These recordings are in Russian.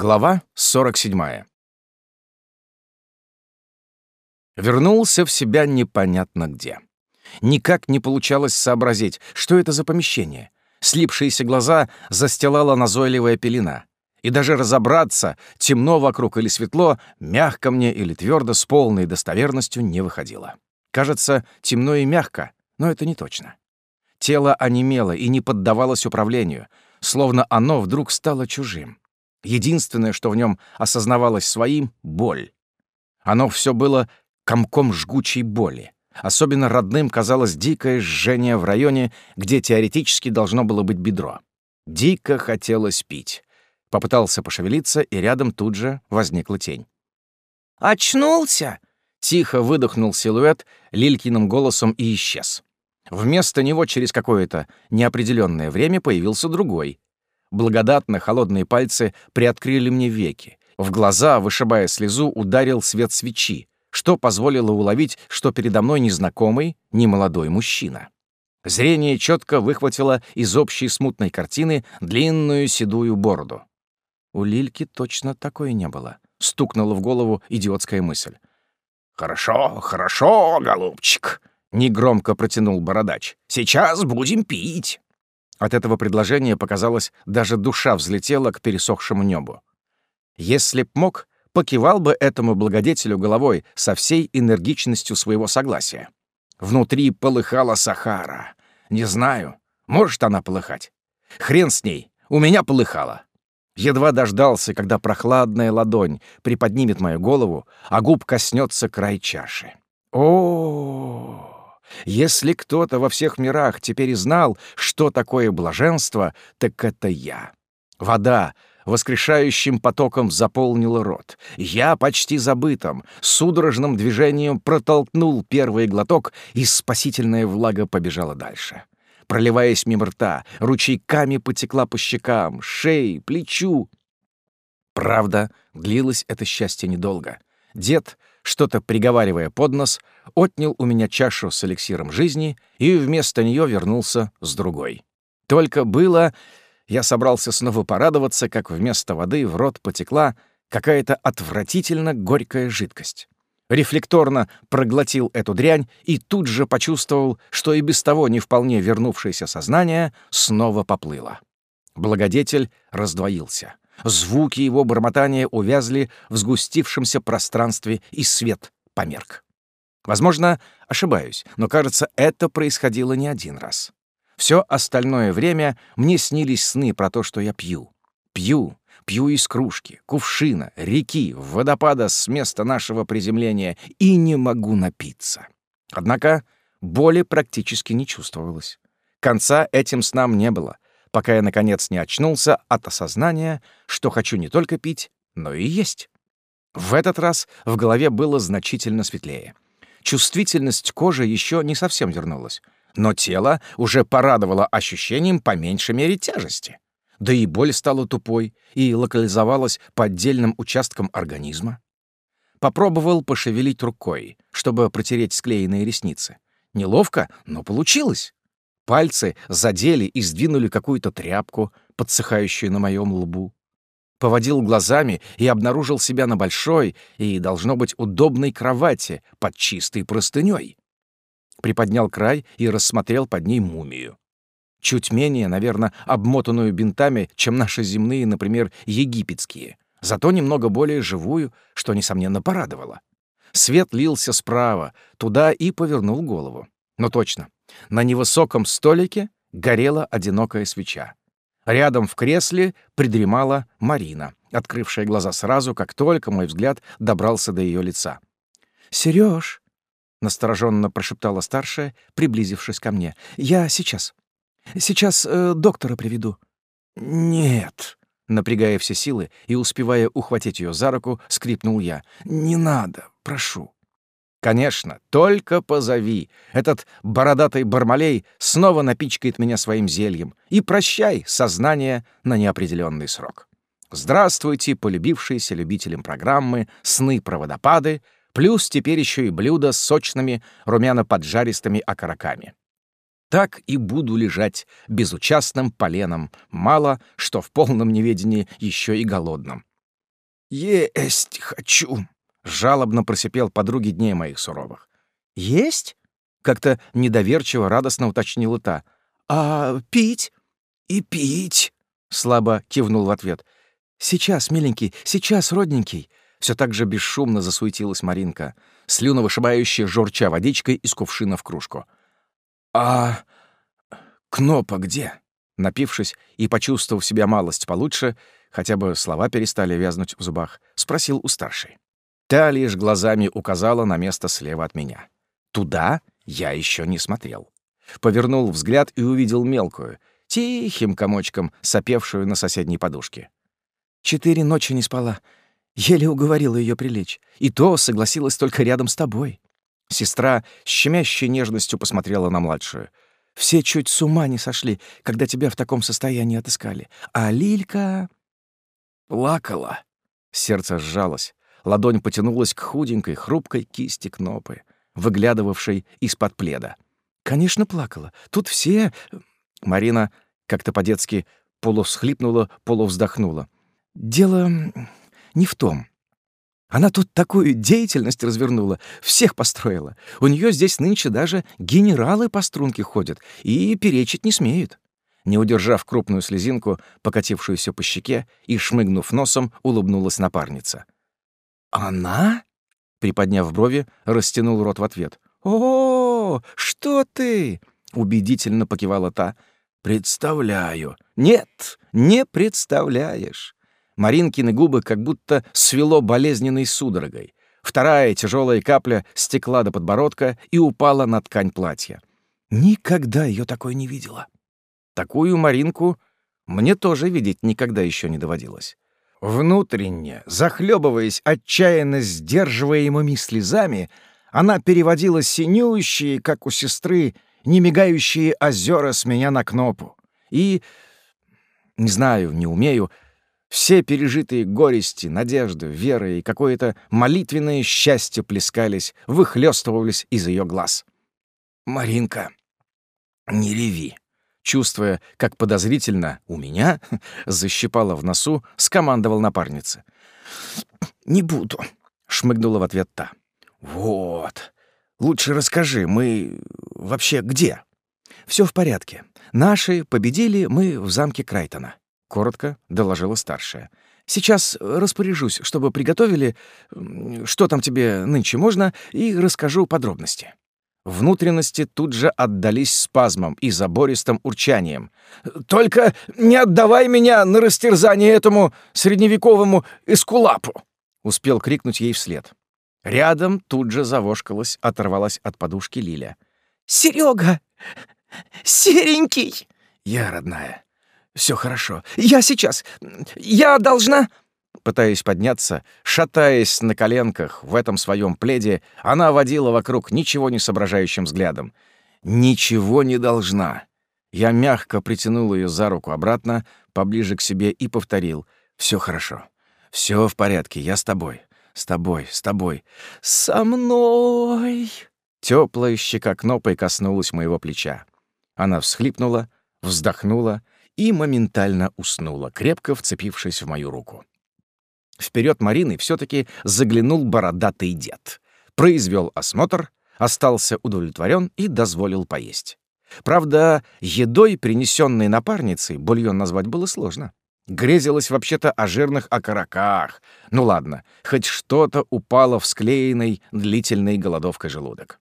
Глава 47. Вернулся в себя непонятно где. Никак не получалось сообразить, что это за помещение. Слипшиеся глаза застилала назойливая пелена. И даже разобраться, темно вокруг или светло, мягко мне или твердо, с полной достоверностью не выходило. Кажется, темно и мягко, но это не точно. Тело онемело и не поддавалось управлению, словно оно вдруг стало чужим. Единственное, что в нем осознавалось своим — боль. Оно все было комком жгучей боли. Особенно родным казалось дикое жжение в районе, где теоретически должно было быть бедро. Дико хотелось пить. Попытался пошевелиться, и рядом тут же возникла тень. «Очнулся!» — тихо выдохнул силуэт Лилькиным голосом и исчез. Вместо него через какое-то неопределенное время появился другой, Благодатно холодные пальцы приоткрыли мне веки. В глаза, вышибая слезу, ударил свет свечи, что позволило уловить, что передо мной незнакомый, немолодой мужчина. Зрение четко выхватило из общей смутной картины длинную седую бороду. У Лильки точно такой не было. Стукнула в голову идиотская мысль. «Хорошо, хорошо, голубчик», — негромко протянул бородач. «Сейчас будем пить». От этого предложения, показалось, даже душа взлетела к пересохшему небу. Если б мог, покивал бы этому благодетелю головой со всей энергичностью своего согласия. Внутри полыхала Сахара. Не знаю, может она полыхать. Хрен с ней, у меня полыхала. Едва дождался, когда прохладная ладонь приподнимет мою голову, а губ коснется край чаши. О, -о, -о, если кто-то во всех мирах теперь и знал, что такое блаженство, так это я. Вода воскрешающим потоком заполнила рот. Я почти забытым, судорожным движением протолкнул первый глоток, и спасительная влага побежала дальше. Проливаясь мимо рта, ручейками потекла по щекам, шее, плечу. Правда, длилось это счастье недолго. Дед, что-то приговаривая под нос, отнял у меня чашу с эликсиром жизни и вместо нее вернулся с другой. Только было... Я собрался снова порадоваться, как вместо воды в рот потекла какая-то отвратительно горькая жидкость. Рефлекторно проглотил эту дрянь и тут же почувствовал, что и без того не вполне вернувшееся сознание снова поплыло. Благодетель раздвоился — Звуки его бормотания увязли в сгустившемся пространстве, и свет померк. Возможно, ошибаюсь, но, кажется, это происходило не один раз. Все остальное время мне снились сны про то, что я пью. Пью, пью из кружки, кувшина, реки, водопада с места нашего приземления и не могу напиться. Однако боли практически не чувствовалось. Конца этим снам не было — пока я, наконец, не очнулся от осознания, что хочу не только пить, но и есть. В этот раз в голове было значительно светлее. Чувствительность кожи еще не совсем вернулась, но тело уже порадовало ощущением по меньшей мере тяжести. Да и боль стала тупой и локализовалась по отдельным участкам организма. Попробовал пошевелить рукой, чтобы протереть склеенные ресницы. Неловко, но получилось. Пальцы задели и сдвинули какую-то тряпку, подсыхающую на моем лбу. Поводил глазами и обнаружил себя на большой и, должно быть, удобной кровати под чистой простыней. Приподнял край и рассмотрел под ней мумию. Чуть менее, наверное, обмотанную бинтами, чем наши земные, например, египетские, зато немного более живую, что, несомненно, порадовало. Свет лился справа, туда и повернул голову. Но точно, на невысоком столике горела одинокая свеча. Рядом в кресле придремала Марина, открывшая глаза сразу, как только мой взгляд добрался до ее лица. «Серёж!» — настороженно прошептала старшая, приблизившись ко мне. «Я сейчас. Сейчас э, доктора приведу». «Нет!» — напрягая все силы и успевая ухватить ее за руку, скрипнул я. «Не надо, прошу». Конечно, только позови. Этот бородатый бармалей снова напичкает меня своим зельем. И прощай сознание на неопределенный срок. Здравствуйте, полюбившиеся любителям программы «Сны-проводопады», плюс теперь еще и блюдо с сочными румяно-поджаристыми окороками. Так и буду лежать безучастным поленом, мало что в полном неведении еще и голодным. «Есть хочу!» — жалобно просипел подруги дней моих суровых. «Есть?» — как-то недоверчиво, радостно уточнила та. «А пить?» «И пить!» — слабо кивнул в ответ. «Сейчас, миленький, сейчас, родненький!» Все так же бесшумно засуетилась Маринка, слюновышибающая журча водичкой из кувшина в кружку. «А кнопа где?» Напившись и почувствовав себя малость получше, хотя бы слова перестали вязнуть в зубах, спросил у старшей. Та лишь глазами указала на место слева от меня. Туда я еще не смотрел. Повернул взгляд и увидел мелкую, тихим комочком, сопевшую на соседней подушке. «Четыре ночи не спала. Еле уговорила ее прилечь. И то согласилась только рядом с тобой». Сестра с щемящей нежностью посмотрела на младшую. «Все чуть с ума не сошли, когда тебя в таком состоянии отыскали. А Лилька...» Плакала. Сердце сжалось. Ладонь потянулась к худенькой, хрупкой кисти Кнопы, выглядывавшей из-под пледа. «Конечно, плакала. Тут все...» Марина как-то по-детски полувсхлипнула, полувздохнула. «Дело не в том. Она тут такую деятельность развернула, всех построила. У нее здесь нынче даже генералы по струнке ходят и перечить не смеют не удержав крупную слезинку, покатившуюся по щеке, и, шмыгнув носом, улыбнулась напарница. «Она?» — приподняв брови, растянул рот в ответ. «О, что ты?» — убедительно покивала та. «Представляю». «Нет, не представляешь». Маринкины губы как будто свело болезненной судорогой. Вторая тяжелая капля стекла до подбородка и упала на ткань платья. Никогда ее такой не видела. Такую Маринку мне тоже видеть никогда еще не доводилось. Внутренне, захлебываясь отчаянно сдерживаемыми слезами, она переводила синющие, как у сестры, немигающие озера с меня на кнопу. И, не знаю, не умею, все пережитые горести, надежды, вера и какое-то молитвенное счастье плескались, выхлёстывались из ее глаз. «Маринка, не реви», чувствуя, как подозрительно у меня защипало в носу, скомандовал напарнице. «Не буду», — шмыгнула в ответ та. «Вот. Лучше расскажи, мы вообще где?» Все в порядке. Наши победили мы в замке Крайтона», — коротко доложила старшая. «Сейчас распоряжусь, чтобы приготовили, что там тебе нынче можно, и расскажу подробности». Внутренности тут же отдались спазмом и забористым урчанием. «Только не отдавай меня на растерзание этому средневековому эскулапу!» — успел крикнуть ей вслед. Рядом тут же завошкалась, оторвалась от подушки Лиля. «Серега! Серенький!» «Я, родная. Все хорошо. Я сейчас. Я должна...» Пытаясь подняться, шатаясь на коленках в этом своем пледе, она водила вокруг ничего не соображающим взглядом. «Ничего не должна». Я мягко притянул ее за руку обратно, поближе к себе и повторил. Все хорошо. Все в порядке. Я с тобой. С тобой, с тобой. Со мной!» Теплая щека кнопой коснулась моего плеча. Она всхлипнула, вздохнула и моментально уснула, крепко вцепившись в мою руку. Вперед Марины все-таки заглянул бородатый дед. Произвел осмотр, остался удовлетворен и дозволил поесть. Правда, едой, принесенной напарницей, бульон назвать было сложно. Грезилось вообще-то о жирных окороках. Ну ладно, хоть что-то упало в склеенный длительной голодовкой желудок.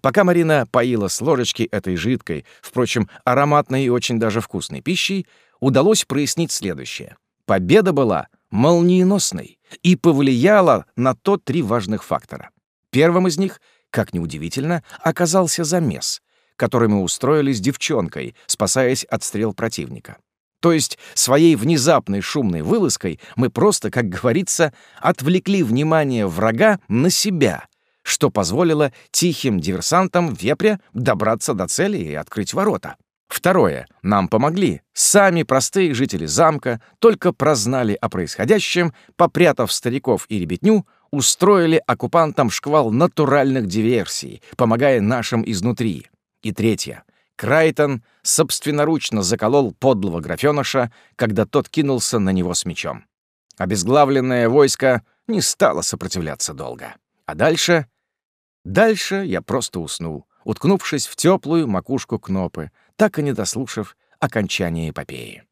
Пока Марина поила с ложечки этой жидкой, впрочем, ароматной и очень даже вкусной пищей, удалось прояснить следующее. Победа была молниеносной и повлияла на то три важных фактора. Первым из них, как ни удивительно, оказался замес, который мы устроили с девчонкой, спасаясь от стрел противника. То есть своей внезапной шумной вылазкой мы просто, как говорится, отвлекли внимание врага на себя, что позволило тихим диверсантам вепря добраться до цели и открыть ворота. Второе. Нам помогли. Сами простые жители замка только прознали о происходящем, попрятав стариков и ребятню, устроили оккупантам шквал натуральных диверсий, помогая нашим изнутри. И третье. Крайтон собственноручно заколол подлого графёныша, когда тот кинулся на него с мечом. Обезглавленное войско не стало сопротивляться долго. А дальше... Дальше я просто уснул, уткнувшись в теплую макушку Кнопы, так и не дослушав окончания эпопеи.